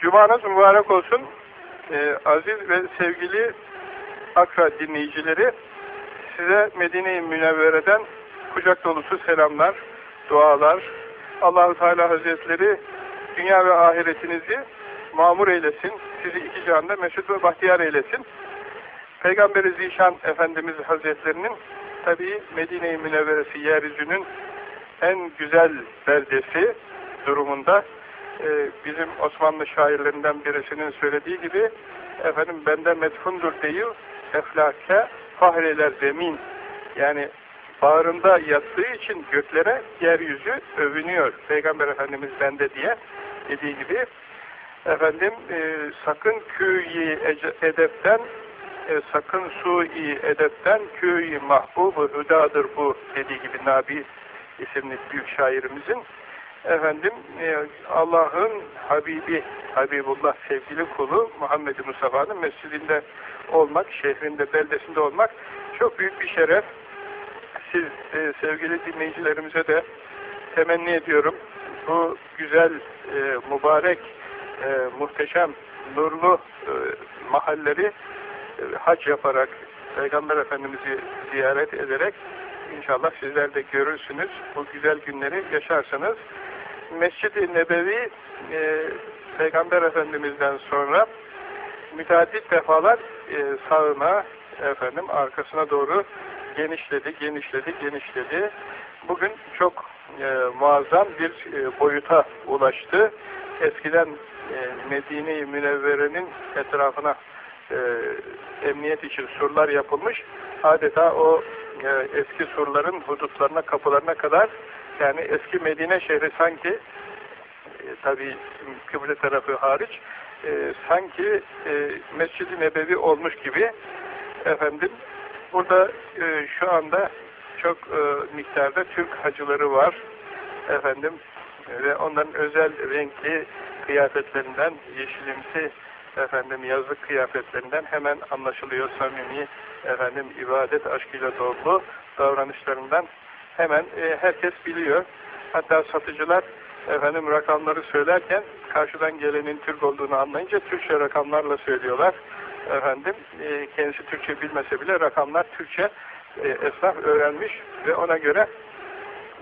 Cumanız mübarek olsun. Ee, aziz ve sevgili Akra dinleyicileri, size Medine-i Münevvere'den kucak dolusu selamlar, dualar. Allahu Teala Hazretleri dünya ve ahiretinizi mamur eylesin. Sizi iki cihanda mesut ve bahtiyar eylesin. Peygamberi Zişan Efendimiz Hazretlerinin tabi Medine-i Münevveresi yeryüzünün en güzel beldesi durumunda e, bizim Osmanlı şairlerinden birisinin söylediği gibi efendim bende metfundur değil eflake fahreler zemin yani bağrında yattığı için göklere yeryüzü övünüyor. Peygamber Efendimiz bende diye dediği gibi efendim e, sakın küyi edepten e, sakın su-i edepten küyi mahbubu hüdadır bu dediği gibi Nabi isimli büyük şairimizin efendim e, Allah'ın Habibi, Habibullah sevgili kulu Muhammed Mustafa'nın mescidinde olmak, şehrinde, beldesinde olmak çok büyük bir şeref. Siz e, sevgili dinleyicilerimize de temenni ediyorum. Bu güzel, e, mübarek, e, muhteşem, nurlu e, mahalleri e, hac yaparak, Peygamber Efendimiz'i ziyaret ederek İnşallah sizler de görürsünüz. Bu güzel günleri yaşarsınız. Mescid-i Nebevi e, Peygamber Efendimiz'den sonra müteaddit defalar e, sağına efendim arkasına doğru genişledi, genişledi, genişledi. Bugün çok e, muazzam bir e, boyuta ulaştı. Eskiden e, Medine-i Münevvere'nin etrafına e, emniyet için surlar yapılmış. Adeta o e, eski surların hudutlarına, kapılarına kadar yani eski Medine şehri sanki e, tabi kıble tarafı hariç e, sanki e, Mescid-i Nebevi olmuş gibi. Efendim burada e, şu anda çok e, miktarda Türk hacıları var. Efendim ve onların özel renkli kıyafetlerinden yeşilimsi efendim yazlık kıyafetlerinden hemen anlaşılıyor samimi efendim ibadet aşkıyla dolu davranışlarından hemen e, herkes biliyor. Hatta satıcılar efendim rakamları söylerken karşıdan gelenin Türk olduğunu anlayınca Türkçe rakamlarla söylüyorlar. Efendim e, kendisi Türkçe bilmese bile rakamlar Türkçe e, esnaf öğrenmiş ve ona göre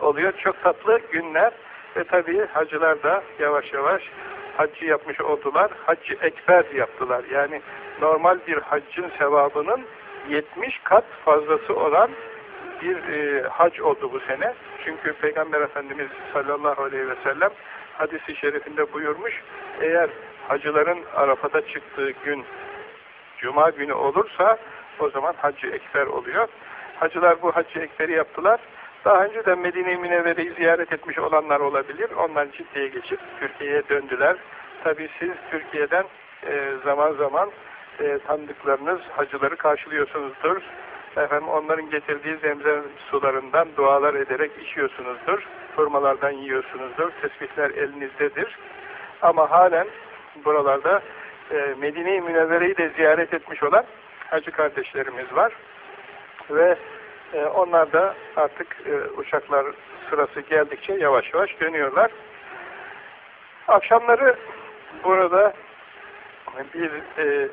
oluyor. Çok tatlı günler ve tabii hacılar da yavaş yavaş haccı yapmış oldular. Haccı ekber yaptılar. Yani normal bir haccın sevabının 70 kat fazlası olan bir e, hac oldu bu sene. Çünkü Peygamber Efendimiz sallallahu aleyhi ve sellem hadisi şerifinde buyurmuş, eğer hacıların Arafat'a çıktığı gün Cuma günü olursa o zaman Haccı Ekber oluyor. Hacılar bu Haccı Ekber'i yaptılar. Daha önce de Medine-i Münevvere'yi ziyaret etmiş olanlar olabilir. Onlar ciddiye geçip Türkiye'ye döndüler. Tabi siz Türkiye'den e, zaman zaman e, tanıdıklarınız hacıları karşılıyorsunuzdur. Efendim onların getirdiği zemzem sularından dualar ederek içiyorsunuzdur. Hurmalardan yiyorsunuzdur. Tesbihler elinizdedir. Ama halen buralarda e, Medine-i Münevvere'yi de ziyaret etmiş olan hacı kardeşlerimiz var. Ve e, onlar da artık e, uçaklar sırası geldikçe yavaş yavaş dönüyorlar. Akşamları burada bir e,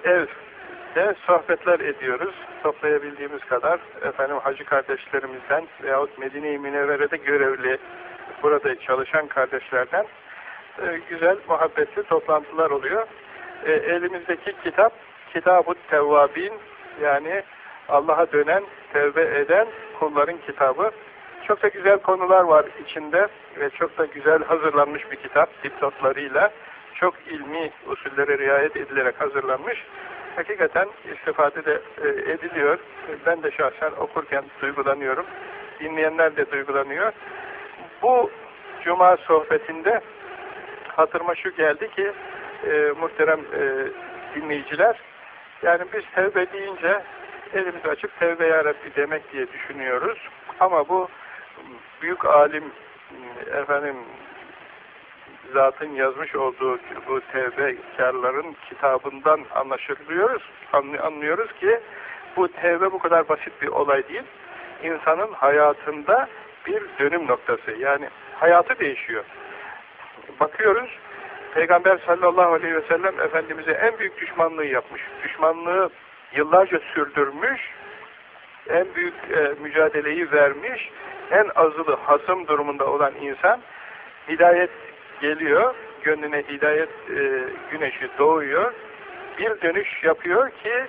evde sohbetler ediyoruz. Toplayabildiğimiz kadar efendim hacı kardeşlerimizden veyahut Medine-i Münevvere'de görevli burada çalışan kardeşlerden e, güzel, muhabbetli toplantılar oluyor. E, elimizdeki kitap Kitab-ı Tevvabin yani Allah'a dönen, tevbe eden kulların kitabı. Çok da güzel konular var içinde ve çok da güzel hazırlanmış bir kitap dipnotlarıyla. Çok ilmi usullere riayet edilerek hazırlanmış. Hakikaten istifade de e, ediliyor. Ben de şahsen okurken duygulanıyorum. Dinleyenler de duygulanıyor. Bu cuma sohbetinde hatırıma şu geldi ki e, muhterem e, dinleyiciler yani biz tevbe deyince elimizi açıp tevbe ya Rabbi demek diye düşünüyoruz. Ama bu büyük alim efendim zatın yazmış olduğu bu tevbekarların kitabından anlaşılıyoruz, anlıyoruz ki bu tevbe bu kadar basit bir olay değil. İnsanın hayatında bir dönüm noktası. Yani hayatı değişiyor. Bakıyoruz Peygamber sallallahu aleyhi ve sellem Efendimiz'e en büyük düşmanlığı yapmış. Düşmanlığı yıllarca sürdürmüş, en büyük e, mücadeleyi vermiş, en azılı hasım durumunda olan insan hidayet geliyor, gönlüne hidayet e, güneşi doğuyor, bir dönüş yapıyor ki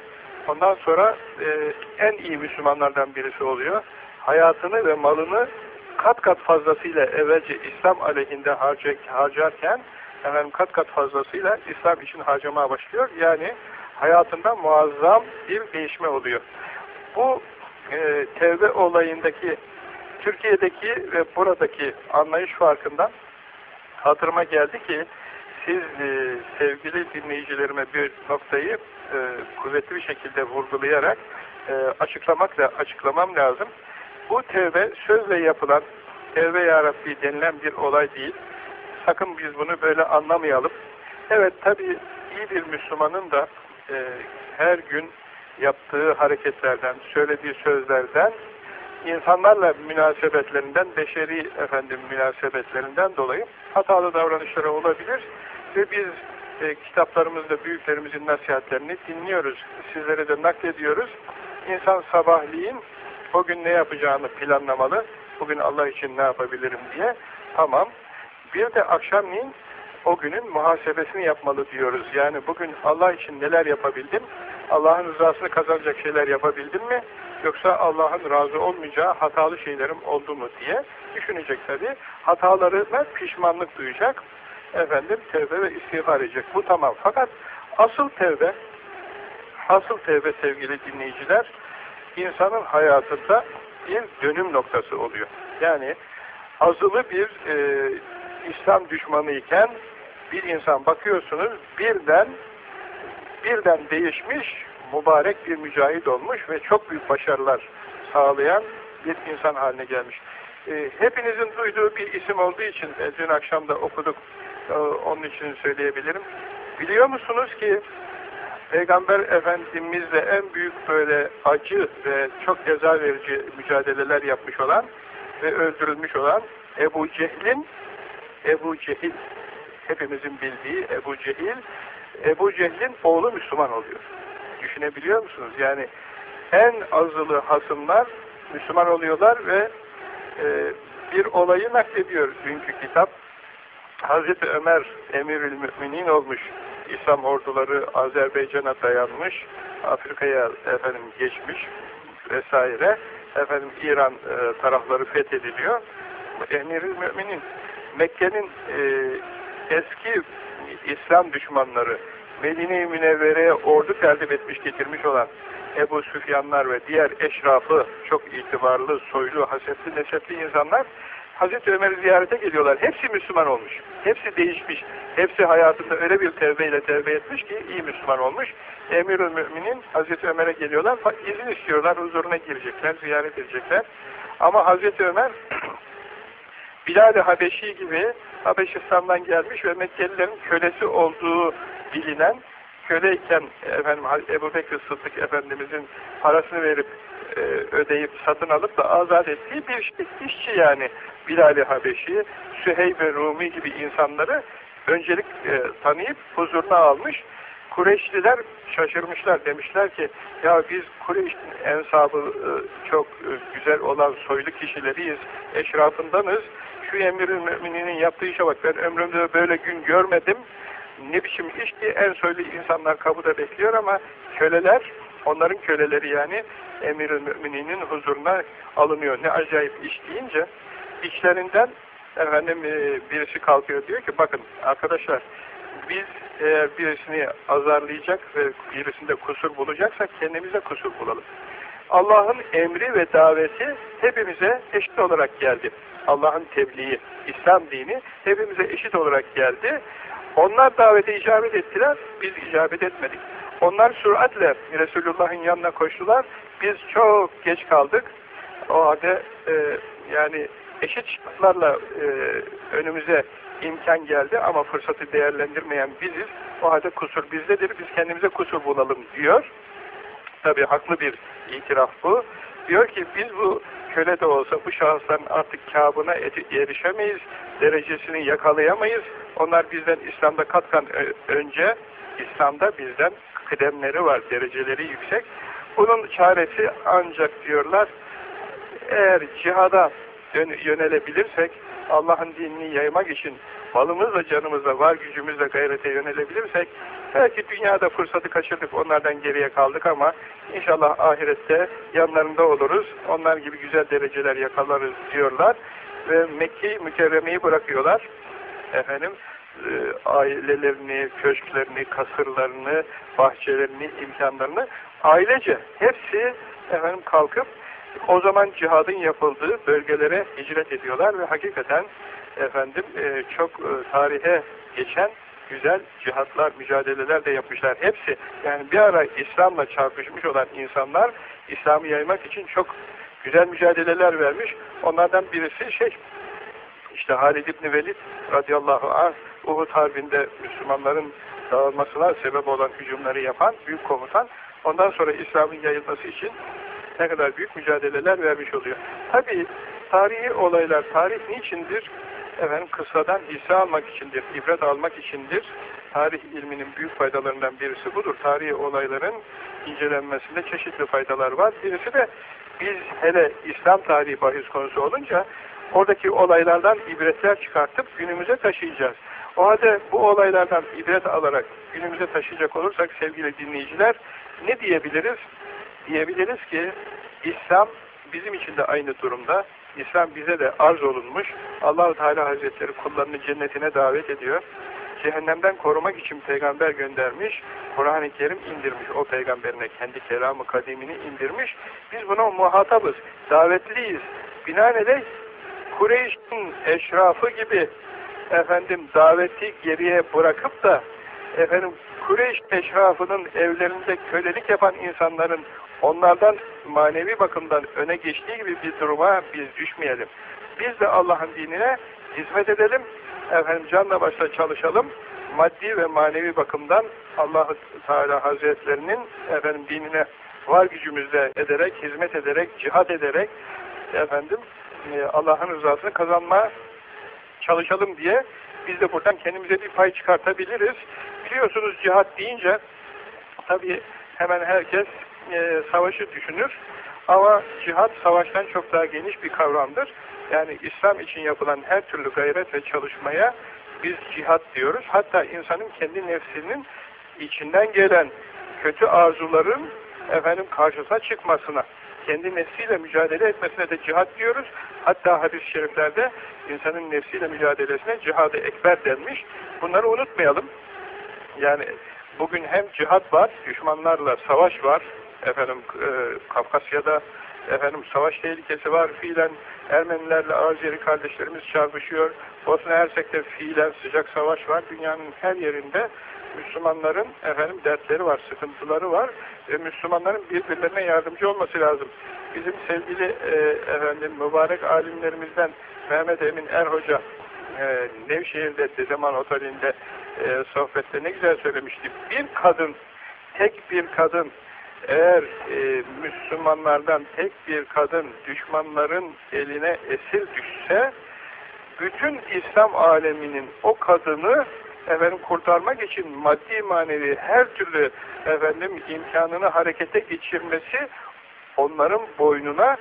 ondan sonra e, en iyi Müslümanlardan birisi oluyor. Hayatını ve malını kat kat fazlasıyla evvelce İslam aleyhinde harcarken efendim kat kat fazlasıyla İslam için harcamaya başlıyor. Yani hayatında muazzam bir değişme oluyor. Bu e, tevbe olayındaki Türkiye'deki ve buradaki anlayış farkından hatırıma geldi ki siz e, sevgili dinleyicilerime bir noktayı e, kuvvetli bir şekilde vurgulayarak e, açıklamak da açıklamam lazım. Bu tevbe sözle yapılan tevbe ya Rabbi denilen bir olay değil. Sakın biz bunu böyle anlamayalım. Evet tabi iyi bir Müslümanın da e, her gün yaptığı hareketlerden, söylediği sözlerden, insanlarla münasebetlerinden, beşeri efendim münasebetlerinden dolayı hatalı davranışları olabilir ve biz e, kitaplarımızda büyüklerimizin nasihatlerini dinliyoruz. Sizlere de naklediyoruz. İnsan sabahleyin o gün ne yapacağını planlamalı. Bugün Allah için ne yapabilirim diye. Tamam. Bir de akşamleyin o günün muhasebesini yapmalı diyoruz. Yani bugün Allah için neler yapabildim? Allah'ın rızasını kazanacak şeyler yapabildim mi? Yoksa Allah'ın razı olmayacağı hatalı şeylerim oldu mu diye düşünecek tabi. Hatalarına pişmanlık duyacak. Efendim tevbe ve istiğfar edecek. Bu tamam. Fakat asıl tevbe asıl tevbe sevgili dinleyiciler insanın hayatında bir dönüm noktası oluyor. Yani azılı bir e, İslam düşmanı iken bir insan bakıyorsunuz birden birden değişmiş, mübarek bir mücahit olmuş ve çok büyük başarılar sağlayan bir insan haline gelmiş. E, hepinizin duyduğu bir isim olduğu için e, dün akşam da okuduk, e, onun için söyleyebilirim. Biliyor musunuz ki Peygamber Efendimizle en büyük böyle acı ve çok ceza verici mücadeleler yapmış olan ve öldürülmüş olan Ebu Cehil'in Ebu Cehil hepimizin bildiği Ebu Cehil Ebu Cehil'in oğlu Müslüman oluyor. Düşünebiliyor musunuz? Yani en azılı hasımlar Müslüman oluyorlar ve e, bir olayı naklediyor dünkü kitap. Hazreti Ömer emirül müminin olmuş. İslam orduları Azerbaycan'a dayanmış. Afrika'ya efendim geçmiş vesaire. Efendim İran e, tarafları fethediliyor. Emirül müminin Mekke'nin e, eski İslam düşmanları Medine-i Münevvere'ye ordu tertip etmiş getirmiş olan Ebu Süfyanlar ve diğer eşrafı çok itibarlı, soylu, hasetli, nesepli insanlar Hazreti Ömer'i ziyarete geliyorlar. Hepsi Müslüman olmuş. Hepsi değişmiş. Hepsi hayatında öyle bir tevbeyle tevbe etmiş ki iyi Müslüman olmuş. Emirül Müminin Hazreti Ömer'e geliyorlar. izin istiyorlar. Huzuruna girecekler, ziyaret edecekler. Ama Hazreti Ömer Bilal-i Habeşi gibi Habeşistan'dan gelmiş ve Mekkelilerin kölesi olduğu bilinen köleyken efendim Ebu Bekir Sıddık Efendimizin parasını verip e, ödeyip satın alıp da azat ettiği bir işçi yani Bilal-i Habeşi, Süheyb ve Rumi gibi insanları öncelik e, tanıyıp huzuruna almış. Kureyşliler şaşırmışlar demişler ki ya biz Kureyş'in ensabı e, çok e, güzel olan soylu kişileriyiz, eşrafındanız. Şu emirin mümininin yaptığı işe bak ben ömrümde böyle gün görmedim. Ne biçim iş ki en soylu insanlar kapıda bekliyor ama köleler onların köleleri yani emirin mümininin huzuruna alınıyor. Ne acayip iş deyince içlerinden efendim e, birisi kalkıyor diyor ki bakın arkadaşlar biz eğer birisini azarlayacak ve birisinde kusur bulacaksak kendimize kusur bulalım. Allah'ın emri ve daveti hepimize eşit olarak geldi. Allah'ın tebliği, İslam dini hepimize eşit olarak geldi. Onlar davete icabet ettiler, biz icabet etmedik. Onlar süratle Resulullah'ın yanına koştular, biz çok geç kaldık. O halde e, yani eşit şartlarla e, önümüze imkan geldi ama fırsatı değerlendirmeyen biziz. O halde kusur bizdedir, biz kendimize kusur bulalım diyor. Tabi haklı bir itiraf bu. Diyor ki biz bu köle de olsa bu şahısların artık kâbına erişemeyiz, derecesini yakalayamayız. Onlar bizden İslam'da katkan önce, İslam'da bizden kıdemleri var, dereceleri yüksek. Bunun çaresi ancak diyorlar, eğer cihada yönelebilirsek, Allah'ın dinini yaymak için malımızla, canımızla, var gücümüzle gayrete yönelebilirsek, belki dünyada fırsatı kaçırdık, onlardan geriye kaldık ama inşallah ahirette yanlarında oluruz, onlar gibi güzel dereceler yakalarız diyorlar ve Mekke-i Mükerreme'yi bırakıyorlar. Efendim, e, ailelerini, köşklerini, kasırlarını, bahçelerini, imkanlarını ailece hepsi efendim kalkıp o zaman cihadın yapıldığı bölgelere hicret ediyorlar ve hakikaten efendim e, çok e, tarihe geçen güzel cihatlar, mücadeleler de yapmışlar. Hepsi yani bir ara İslam'la çarpışmış olan insanlar İslam'ı yaymak için çok güzel mücadeleler vermiş. Onlardan birisi şey işte Halid İbni Velid radıyallahu anh Uhud Harbi'nde Müslümanların dağılmasına sebep olan hücumları yapan büyük komutan ondan sonra İslam'ın yayılması için ne kadar büyük mücadeleler vermiş oluyor. Tabi tarihi olaylar, tarih niçindir? Efendim kıssadan hisse almak içindir, ibret almak içindir. Tarih ilminin büyük faydalarından birisi budur. Tarihi olayların incelenmesinde çeşitli faydalar var. Birisi de biz hele İslam tarihi bahis konusu olunca oradaki olaylardan ibretler çıkartıp günümüze taşıyacağız. O halde bu olaylardan ibret alarak günümüze taşıyacak olursak sevgili dinleyiciler ne diyebiliriz? Diyebiliriz ki İslam bizim için de aynı durumda. İslam bize de arz olunmuş. Allahu Teala Hazretleri kullarını cennetine davet ediyor. Cehennemden korumak için peygamber göndermiş. Kur'an-ı Kerim indirmiş o peygamberine. Kendi kelamı kadimini indirmiş. Biz buna muhatabız. Davetliyiz. Binaenaleyh Kureyş'in eşrafı gibi efendim daveti geriye bırakıp da efendim Kureyş eşrafının evlerinde kölelik yapan insanların onlardan manevi bakımdan öne geçtiği gibi bir duruma biz düşmeyelim. Biz de Allah'ın dinine hizmet edelim. Efendim canla başla çalışalım. Maddi ve manevi bakımdan allah Teala Hazretlerinin efendim dinine var gücümüzle ederek, hizmet ederek, cihat ederek efendim e, Allah'ın rızasını kazanma çalışalım diye biz de buradan kendimize bir pay çıkartabiliriz. Biliyorsunuz cihat deyince tabii hemen herkes e, savaşı düşünür. Ama cihat savaştan çok daha geniş bir kavramdır. Yani İslam için yapılan her türlü gayret ve çalışmaya biz cihat diyoruz. Hatta insanın kendi nefsinin içinden gelen kötü arzuların efendim karşısına çıkmasına, kendi nefsiyle mücadele etmesine de cihat diyoruz. Hatta hadis-i şeriflerde insanın nefsiyle mücadelesine cihadı ekber denmiş. Bunları unutmayalım. Yani bugün hem cihat var, düşmanlarla savaş var, efendim e, Kafkasya'da efendim savaş tehlikesi var. Fiilen Ermenilerle Azeri kardeşlerimiz çarpışıyor. Bosna Hersek'te fiilen sıcak savaş var. Dünyanın her yerinde Müslümanların efendim dertleri var, sıkıntıları var. ve Müslümanların birbirlerine yardımcı olması lazım. Bizim sevgili e, efendim mübarek alimlerimizden Mehmet Emin Er Hoca e, Nevşehir'de Dedeman Oteli'nde e, sohbette ne güzel söylemişti. Bir kadın, tek bir kadın eğer e, Müslümanlardan tek bir kadın düşmanların eline esir düşse bütün İslam aleminin o kadını efendim kurtarmak için maddi manevi her türlü efendim imkanını harekete geçirmesi onların boynuna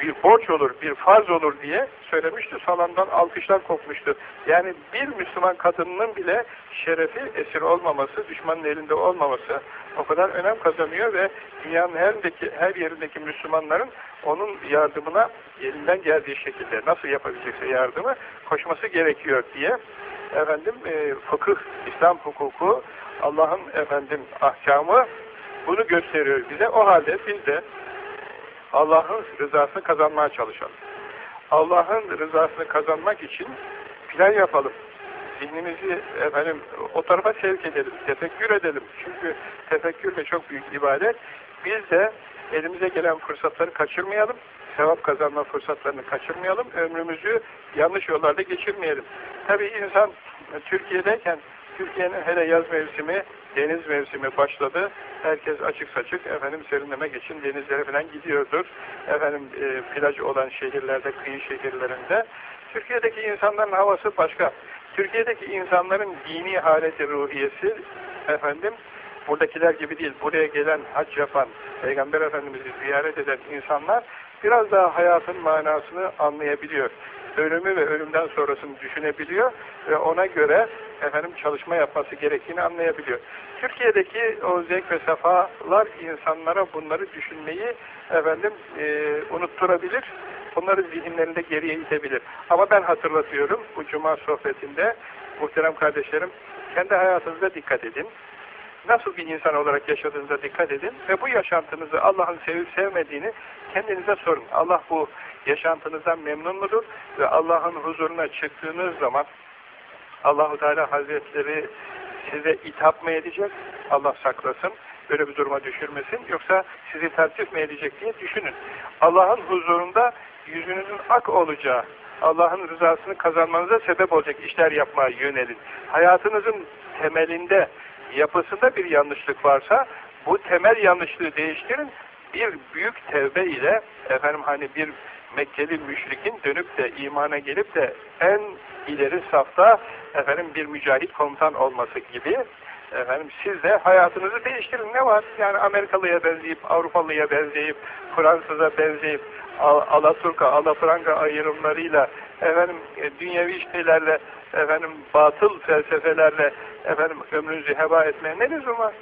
bir borç olur, bir farz olur diye söylemişti. Salondan alkışlar kopmuştu. Yani bir Müslüman kadının bile şerefi esir olmaması, düşmanın elinde olmaması o kadar önem kazanıyor ve dünyanın her, yerindeki, her yerindeki Müslümanların onun yardımına elinden geldiği şekilde nasıl yapabilecekse yardımı koşması gerekiyor diye efendim e, fıkıh, İslam hukuku, Allah'ın efendim ahkamı bunu gösteriyor bize. O halde biz de Allah'ın rızasını kazanmaya çalışalım. Allah'ın rızasını kazanmak için plan yapalım. Zihnimizi efendim o tarafa sevk edelim, tefekkür edelim. Çünkü tefekkür de çok büyük ibadet. Biz de elimize gelen fırsatları kaçırmayalım. Sevap kazanma fırsatlarını kaçırmayalım. Ömrümüzü yanlış yollarda geçirmeyelim. Tabii insan Türkiye'deyken Türkiye'nin hele yaz mevsimi, deniz mevsimi başladı. Herkes açık saçık efendim serinlemek için denizlere falan gidiyordur. Efendim e, plaj olan şehirlerde, kıyı şehirlerinde. Türkiye'deki insanların havası başka. Türkiye'deki insanların dini haleti ruhiyesi efendim buradakiler gibi değil. Buraya gelen hac yapan, Peygamber Efendimiz'i ziyaret eden insanlar biraz daha hayatın manasını anlayabiliyor. Ölümü ve ölümden sonrasını düşünebiliyor ve ona göre efendim çalışma yapması gerektiğini anlayabiliyor. Türkiye'deki o zevk ve sefalar insanlara bunları düşünmeyi efendim e, unutturabilir. Bunları zihinlerinde geriye itebilir. Ama ben hatırlatıyorum bu cuma sohbetinde muhterem kardeşlerim kendi hayatınıza dikkat edin nasıl bir insan olarak yaşadığınıza dikkat edin ve bu yaşantınızı Allah'ın sevip sevmediğini kendinize sorun. Allah bu yaşantınızdan memnun mudur? Ve Allah'ın huzuruna çıktığınız zaman Allahu Teala Hazretleri size itap mı edecek? Allah saklasın. Böyle bir duruma düşürmesin. Yoksa sizi tertip mi edecek diye düşünün. Allah'ın huzurunda yüzünüzün ak olacağı, Allah'ın rızasını kazanmanıza sebep olacak işler yapmaya yönelin. Hayatınızın temelinde yapısında bir yanlışlık varsa bu temel yanlışlığı değiştirin. Bir büyük tevbe ile efendim hani bir Mekkeli müşrikin dönüp de imana gelip de en ileri safta efendim bir mücahit komutan olması gibi efendim siz de hayatınızı değiştirin. Ne var? Yani Amerikalıya benzeyip, Avrupalıya benzeyip, Fransız'a benzeyip, Alaturka, Alafranga ayrımlarıyla efendim e, dünyevi şeylerle efendim batıl felsefelerle efendim ömrünüzü heba etmeye ne lüzum var?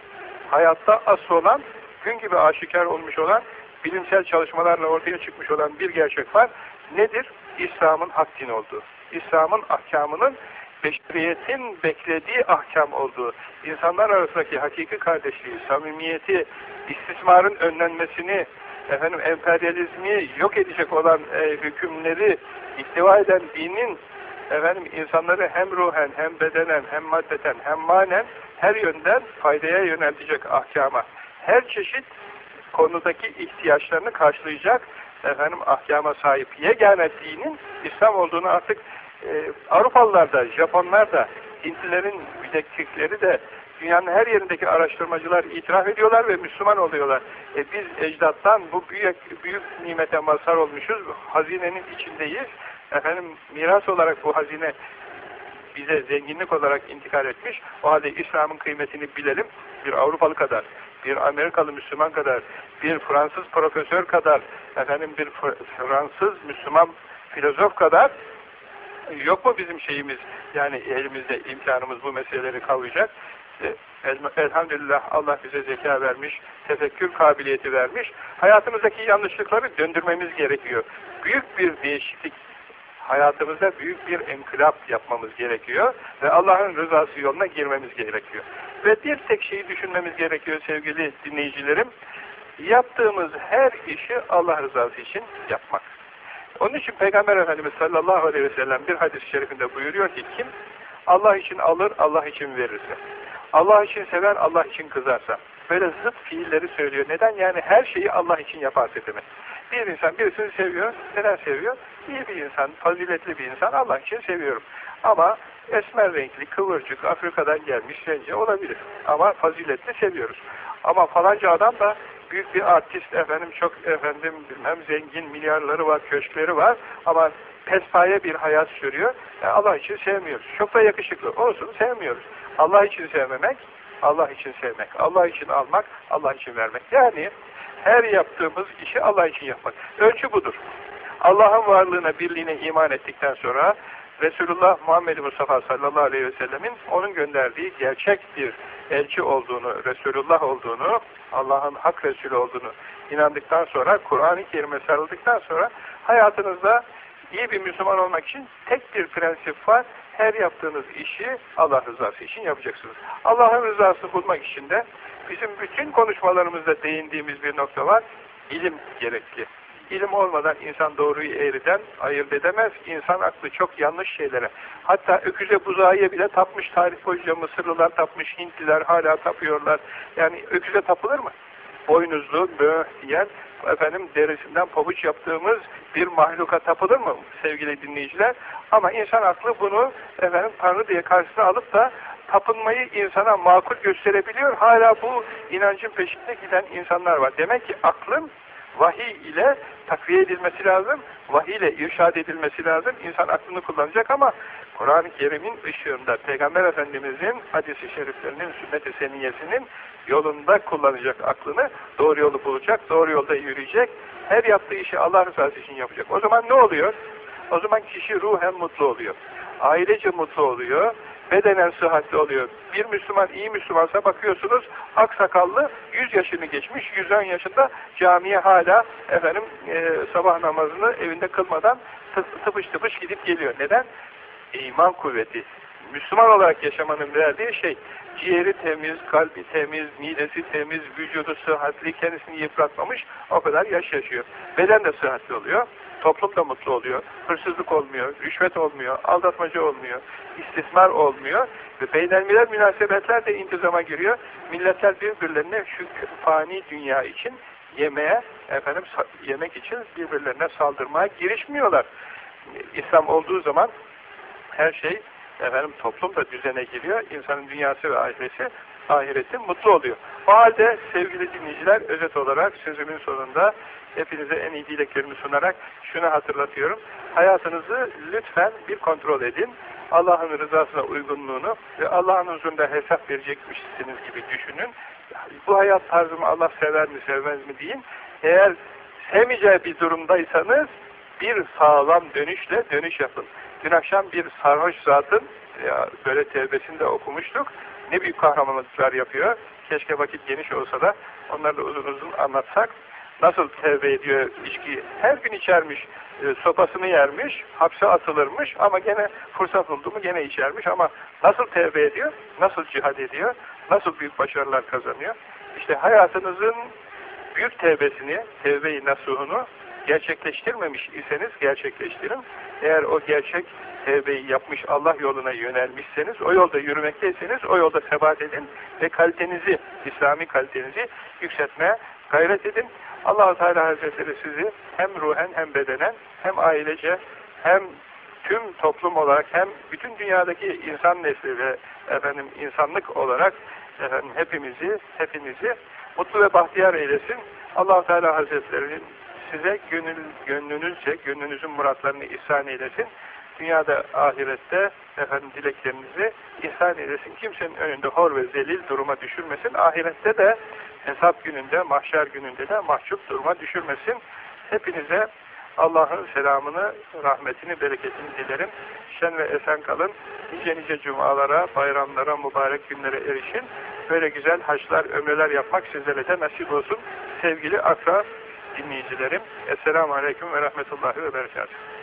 Hayatta asıl olan, gün gibi aşikar olmuş olan, bilimsel çalışmalarla ortaya çıkmış olan bir gerçek var. Nedir? İslam'ın hak din olduğu. İslam'ın ahkamının beşeriyetin beklediği ahkam olduğu, insanlar arasındaki hakiki kardeşliği, samimiyeti, istismarın önlenmesini, efendim emperyalizmi yok edecek olan e, hükümleri ihtiva eden dinin efendim insanları hem ruhen hem bedenen hem maddeten hem manen her yönden faydaya yöneltecek ahkama her çeşit konudaki ihtiyaçlarını karşılayacak efendim ahkama sahip yegane dinin İslam olduğunu artık e, Avrupalılar da, Japonlar da, Hintlilerin müdekkikleri de dünyanın her yerindeki araştırmacılar itiraf ediyorlar ve Müslüman oluyorlar. E biz ecdattan bu büyük büyük nimete mazhar olmuşuz, hazinenin içindeyiz efendim miras olarak bu hazine bize zenginlik olarak intikal etmiş. O halde İslam'ın kıymetini bilelim. Bir Avrupalı kadar, bir Amerikalı Müslüman kadar, bir Fransız profesör kadar, efendim bir Fransız Müslüman filozof kadar yok mu bizim şeyimiz? Yani elimizde imkanımız bu meseleleri kavrayacak. E, elhamdülillah Allah bize zeka vermiş, tefekkür kabiliyeti vermiş. Hayatımızdaki yanlışlıkları döndürmemiz gerekiyor. Büyük bir değişiklik hayatımızda büyük bir enkılap yapmamız gerekiyor ve Allah'ın rızası yoluna girmemiz gerekiyor. Ve bir tek şeyi düşünmemiz gerekiyor sevgili dinleyicilerim. Yaptığımız her işi Allah rızası için yapmak. Onun için Peygamber Efendimiz sallallahu aleyhi ve sellem bir hadis-i şerifinde buyuruyor ki kim Allah için alır, Allah için verirse, Allah için sever, Allah için kızarsa, böyle zıt fiilleri söylüyor. Neden? Yani her şeyi Allah için yaparsa demek. Bir insan birisini seviyor. Neden seviyor? İyi bir insan, faziletli bir insan. Allah için seviyorum. Ama esmer renkli, kıvırcık, Afrika'dan gelmiş sence olabilir. Ama faziletli seviyoruz. Ama falanca adam da büyük bir artist efendim çok efendim bilmem zengin milyarları var, köşkleri var ama pespaye bir hayat sürüyor. Yani Allah için sevmiyoruz. Çok da yakışıklı. Olsun sevmiyoruz. Allah için sevmemek, Allah için sevmek. Allah için almak, Allah için vermek. Yani her yaptığımız işi Allah için yapmak. Ölçü budur. Allah'ın varlığına, birliğine iman ettikten sonra Resulullah Muhammed Mustafa sallallahu aleyhi ve sellemin onun gönderdiği gerçek bir elçi olduğunu, Resulullah olduğunu, Allah'ın hak Resulü olduğunu inandıktan sonra, Kur'an-ı Kerim'e sarıldıktan sonra hayatınızda iyi bir Müslüman olmak için tek bir prensip var. Her yaptığınız işi Allah rızası için yapacaksınız. Allah'ın rızası bulmak için de bizim bütün konuşmalarımızda değindiğimiz bir nokta var. İlim gerekli. İlim olmadan insan doğruyu eğriden ayırt edemez. İnsan aklı çok yanlış şeylere. Hatta öküze buzağıya bile tapmış tarih boyunca Mısırlılar tapmış, Hintliler hala tapıyorlar. Yani öküze tapılır mı? Boynuzlu, böğ diyen, efendim derisinden pabuç yaptığımız bir mahluka tapılır mı sevgili dinleyiciler? Ama insan aklı bunu efendim Tanrı diye karşısına alıp da tapınmayı insana makul gösterebiliyor. Hala bu inancın peşinde giden insanlar var. Demek ki aklın vahiy ile takviye edilmesi lazım. Vahiy ile irşad edilmesi lazım. İnsan aklını kullanacak ama Kur'an-ı Kerim'in ışığında Peygamber Efendimiz'in hadisi şeriflerinin, sünnet-i seniyesinin yolunda kullanacak aklını, doğru yolu bulacak, doğru yolda yürüyecek, her yaptığı işi Allah rızası için yapacak. O zaman ne oluyor? O zaman kişi ruhen mutlu oluyor. Ailece mutlu oluyor, bedenen sıhhatli oluyor. Bir Müslüman iyi Müslümansa bakıyorsunuz aksakallı 100 yaşını geçmiş, 110 yaşında camiye hala efendim e, sabah namazını evinde kılmadan tıpış tıpış gidip geliyor. Neden? İman kuvveti. Müslüman olarak yaşamanın verdiği şey ciğeri temiz, kalbi temiz, midesi temiz, vücudu sıhhatli, kendisini yıpratmamış o kadar yaş yaşıyor. Beden de sıhhatli oluyor. Toplum da mutlu oluyor. Hırsızlık olmuyor, rüşvet olmuyor, aldatmaca olmuyor, istismar olmuyor ve beynelmiler münasebetler de intizama giriyor. Milletler birbirlerine şu fani dünya için yemeğe, efendim yemek için birbirlerine saldırmaya girişmiyorlar. İslam olduğu zaman her şey efendim toplum da düzene giriyor. İnsanın dünyası ve ahireti ahireti mutlu oluyor. O halde sevgili dinleyiciler özet olarak sözümün sonunda hepinize en iyi dileklerimi sunarak şunu hatırlatıyorum. Hayatınızı lütfen bir kontrol edin. Allah'ın rızasına uygunluğunu ve Allah'ın huzurunda hesap verecekmişsiniz gibi düşünün. Bu hayat tarzımı Allah sever mi sevmez mi deyin. Eğer sevmeyeceği bir durumdaysanız bir sağlam dönüşle dönüş yapın. Dün akşam bir sarhoş zatın böyle tevbesini de okumuştuk. Ne büyük kahramanlıklar yapıyor. Keşke vakit geniş olsa da onları da uzun uzun anlatsak. Nasıl tevbe ediyor içki? Her gün içermiş, e, sopasını yermiş, hapse atılırmış ama gene fırsat buldu mu gene içermiş ama nasıl tevbe ediyor? Nasıl cihad ediyor? Nasıl büyük başarılar kazanıyor? İşte hayatınızın büyük tevbesini, tevbe-i nasuhunu gerçekleştirmemiş iseniz gerçekleştirin. Eğer o gerçek tevbeyi yapmış Allah yoluna yönelmişseniz, o yolda yürümekteyseniz o yolda sebat edin ve kalitenizi, İslami kalitenizi yükseltmeye gayret edin. allah Teala Hazretleri sizi hem ruhen hem bedenen hem ailece hem tüm toplum olarak hem bütün dünyadaki insan nesli ve efendim insanlık olarak efendim hepimizi, hepinizi mutlu ve bahtiyar eylesin. allah Teala Hazretleri'nin size gönül, gönlünüzce, gönlünüzün muratlarını ihsan eylesin. Dünyada, ahirette efendim dileklerinizi ihsan eylesin. Kimsenin önünde hor ve zelil duruma düşürmesin. Ahirette de hesap gününde, mahşer gününde de mahcup duruma düşürmesin. Hepinize Allah'ın selamını, rahmetini, bereketini dilerim. Şen ve esen kalın. Nice nice cumalara, bayramlara, mübarek günlere erişin. Böyle güzel haçlar, ömreler yapmak sizlere de nasip olsun. Sevgili akra dinleyicilerim. Esselamu Aleyküm ve Rahmetullahi ve Berekatuhu.